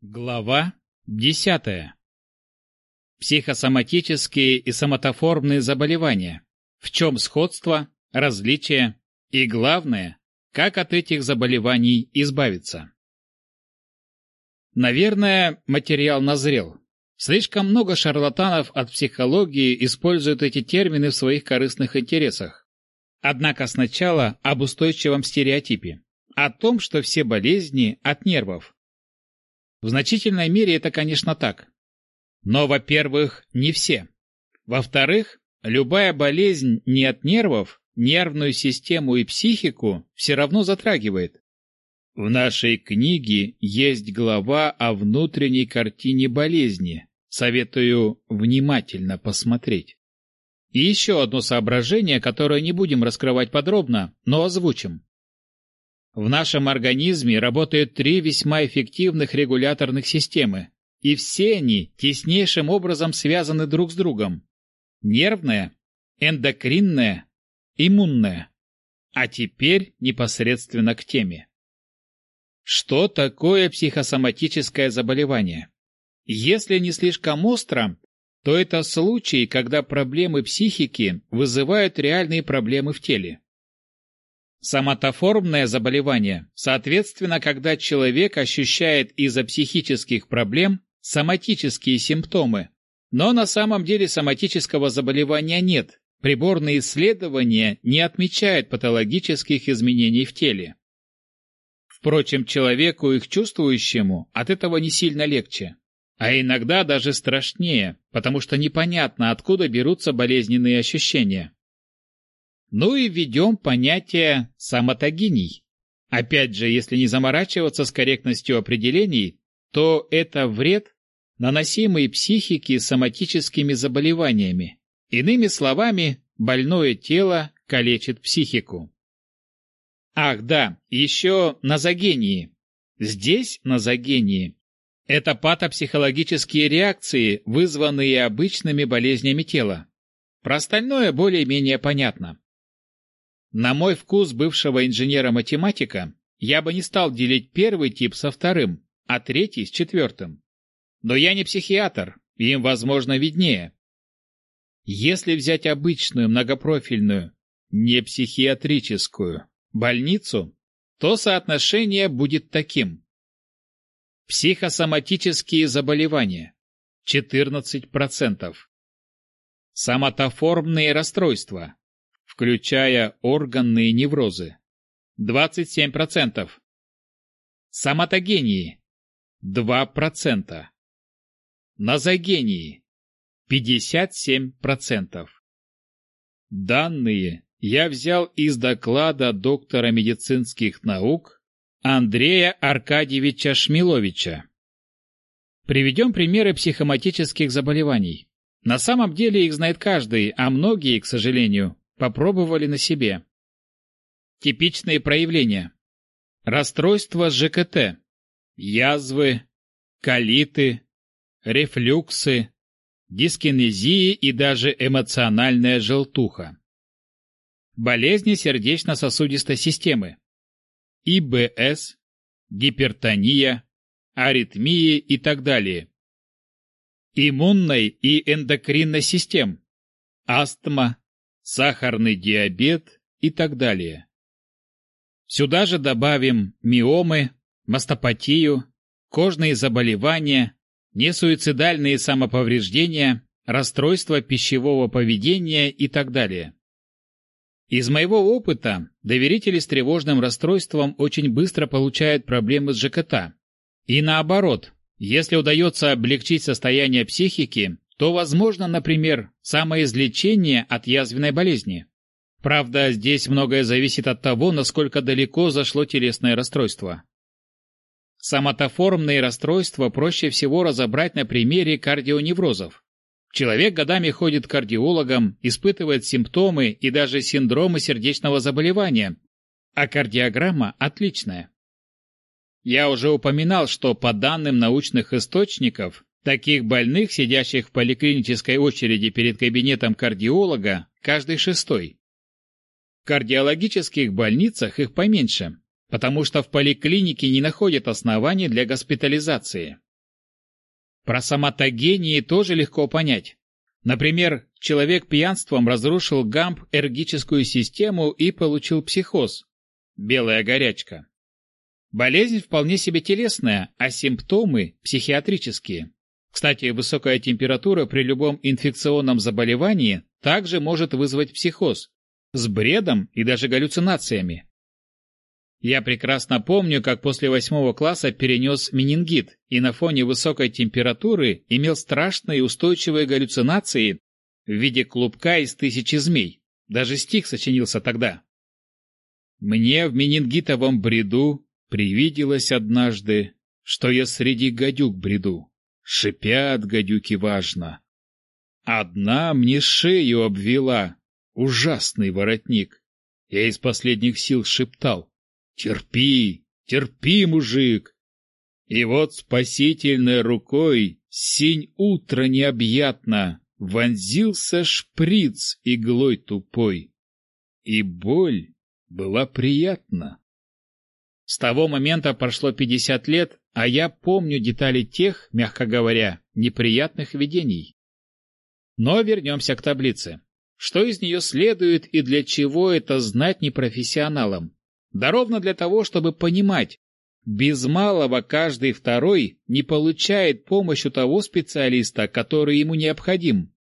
Глава десятая. Психосоматические и соматоформные заболевания. В чем сходство, различия и, главное, как от этих заболеваний избавиться. Наверное, материал назрел. Слишком много шарлатанов от психологии используют эти термины в своих корыстных интересах. Однако сначала об устойчивом стереотипе. О том, что все болезни от нервов, в значительной мере это, конечно, так. Но, во-первых, не все. Во-вторых, любая болезнь не от нервов, нервную систему и психику все равно затрагивает. В нашей книге есть глава о внутренней картине болезни. Советую внимательно посмотреть. И еще одно соображение, которое не будем раскрывать подробно, но озвучим. В нашем организме работают три весьма эффективных регуляторных системы, и все они теснейшим образом связаны друг с другом. Нервная, эндокринная, иммунная. А теперь непосредственно к теме. Что такое психосоматическое заболевание? Если не слишком остро, то это случай, когда проблемы психики вызывают реальные проблемы в теле. Соматоформное заболевание, соответственно, когда человек ощущает из-за психических проблем соматические симптомы, но на самом деле соматического заболевания нет, приборные исследования не отмечают патологических изменений в теле. Впрочем, человеку их чувствующему от этого не сильно легче, а иногда даже страшнее, потому что непонятно, откуда берутся болезненные ощущения. Ну и введем понятие самотогиний. Опять же, если не заморачиваться с корректностью определений, то это вред, наносимый психике соматическими заболеваниями. Иными словами, больное тело калечит психику. Ах да, еще назогении. Здесь назогении. Это патопсихологические реакции, вызванные обычными болезнями тела. Про остальное более-менее понятно. На мой вкус бывшего инженера-математика я бы не стал делить первый тип со вторым, а третий с четвертым. Но я не психиатр, им, возможно, виднее. Если взять обычную многопрофильную, не психиатрическую, больницу, то соотношение будет таким. Психосоматические заболевания – 14%. Соматоформные расстройства включая органные неврозы. 27%. Соматогении. 2%. Назогении. 57%. Данные я взял из доклада доктора медицинских наук Андрея Аркадьевича Шмиловича. Приведем примеры психоматических заболеваний. На самом деле их знает каждый, а многие, к сожалению, попробовали на себе. Типичные проявления. Расстройство ЖКТ, язвы, колиты, рефлюксы, дискинезии и даже эмоциональная желтуха. Болезни сердечно-сосудистой системы. ИБС, гипертония, аритмии и так далее. Иммунной и эндокринной систем. Астма, сахарный диабет и так далее. Сюда же добавим миомы, мастопатию, кожные заболевания, несуицидальные самоповреждения, расстройства пищевого поведения и так далее. Из моего опыта доверители с тревожным расстройством очень быстро получают проблемы с ЖКТ. И наоборот, если удается облегчить состояние психики, то возможно, например, самоизлечение от язвенной болезни. Правда, здесь многое зависит от того, насколько далеко зашло телесное расстройство. Соматоформные расстройства проще всего разобрать на примере кардионеврозов. Человек годами ходит к кардиологам, испытывает симптомы и даже синдромы сердечного заболевания, а кардиограмма отличная. Я уже упоминал, что по данным научных источников, Таких больных, сидящих в поликлинической очереди перед кабинетом кардиолога, каждый шестой. В кардиологических больницах их поменьше, потому что в поликлинике не находят оснований для госпитализации. Про соматогении тоже легко понять. Например, человек пьянством разрушил гамп-эргическую систему и получил психоз – белая горячка. Болезнь вполне себе телесная, а симптомы – психиатрические. Кстати, высокая температура при любом инфекционном заболевании также может вызвать психоз с бредом и даже галлюцинациями. Я прекрасно помню, как после восьмого класса перенес менингит и на фоне высокой температуры имел страшные устойчивые галлюцинации в виде клубка из тысячи змей. Даже стих сочинился тогда. Мне в менингитовом бреду привиделось однажды, что я среди гадюк бреду. Шипят гадюки важно. Одна мне шею обвела, ужасный воротник. Я из последних сил шептал. Терпи, терпи, мужик. И вот спасительной рукой синь утро необъятно вонзился шприц иглой тупой. И боль была приятна. С того момента прошло пятьдесят лет, а я помню детали тех, мягко говоря, неприятных видений. Но вернемся к таблице. Что из нее следует и для чего это знать непрофессионалам? Да ровно для того, чтобы понимать, без малого каждый второй не получает помощь у того специалиста, который ему необходим,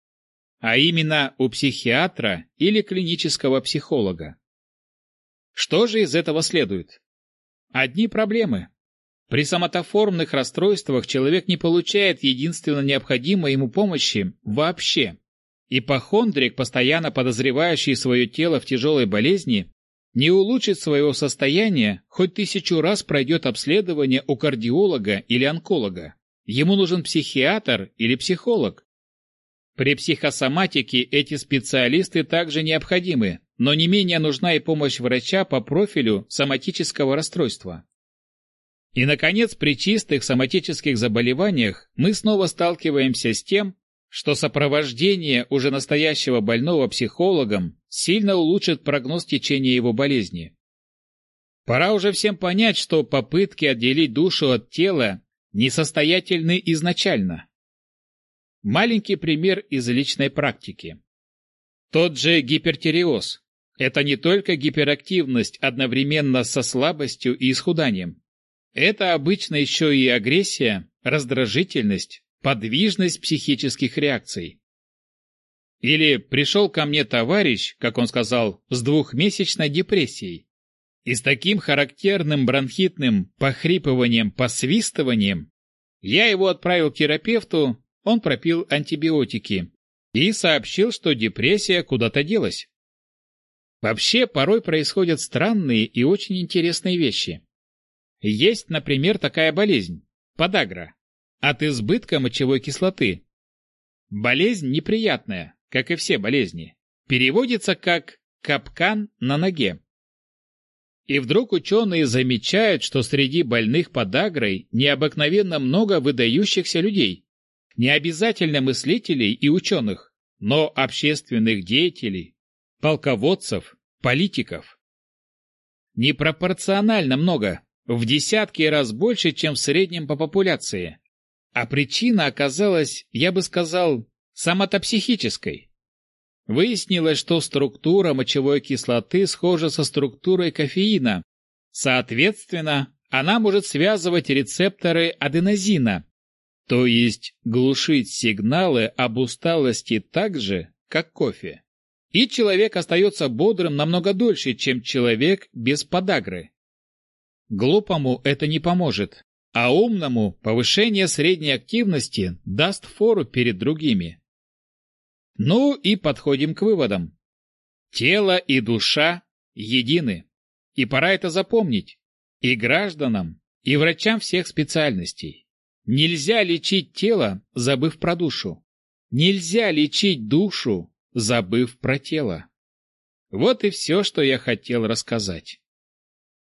а именно у психиатра или клинического психолога. Что же из этого следует? Одни проблемы. При соматоформных расстройствах человек не получает единственно необходимой ему помощи вообще. Ипохондрик, постоянно подозревающий свое тело в тяжелой болезни, не улучшит своего состояния, хоть тысячу раз пройдет обследование у кардиолога или онколога. Ему нужен психиатр или психолог. При психосоматике эти специалисты также необходимы, но не менее нужна и помощь врача по профилю соматического расстройства. И, наконец, при чистых соматических заболеваниях мы снова сталкиваемся с тем, что сопровождение уже настоящего больного психологом сильно улучшит прогноз течения его болезни. Пора уже всем понять, что попытки отделить душу от тела несостоятельны изначально. Маленький пример из личной практики. Тот же гипертиреоз – это не только гиперактивность одновременно со слабостью и исхуданием. Это обычно еще и агрессия, раздражительность, подвижность психических реакций. Или пришел ко мне товарищ, как он сказал, с двухмесячной депрессией. И с таким характерным бронхитным похрипыванием-посвистыванием я его отправил к терапевту, он пропил антибиотики и сообщил, что депрессия куда-то делась. Вообще, порой происходят странные и очень интересные вещи. Есть, например, такая болезнь – подагра от избытка мочевой кислоты. Болезнь неприятная, как и все болезни. Переводится как «капкан на ноге». И вдруг ученые замечают, что среди больных подагрой необыкновенно много выдающихся людей. Не обязательно мыслителей и ученых, но общественных деятелей, полководцев, политиков. Непропорционально много, в десятки раз больше, чем в среднем по популяции. А причина оказалась, я бы сказал, самотопсихической. Выяснилось, что структура мочевой кислоты схожа со структурой кофеина. Соответственно, она может связывать рецепторы аденозина, то есть глушить сигналы об усталости так же, как кофе. И человек остается бодрым намного дольше, чем человек без подагры. Глупому это не поможет, а умному повышение средней активности даст фору перед другими. Ну и подходим к выводам. Тело и душа едины, и пора это запомнить и гражданам, и врачам всех специальностей. Нельзя лечить тело, забыв про душу. Нельзя лечить душу, забыв про тело. Вот и все, что я хотел рассказать.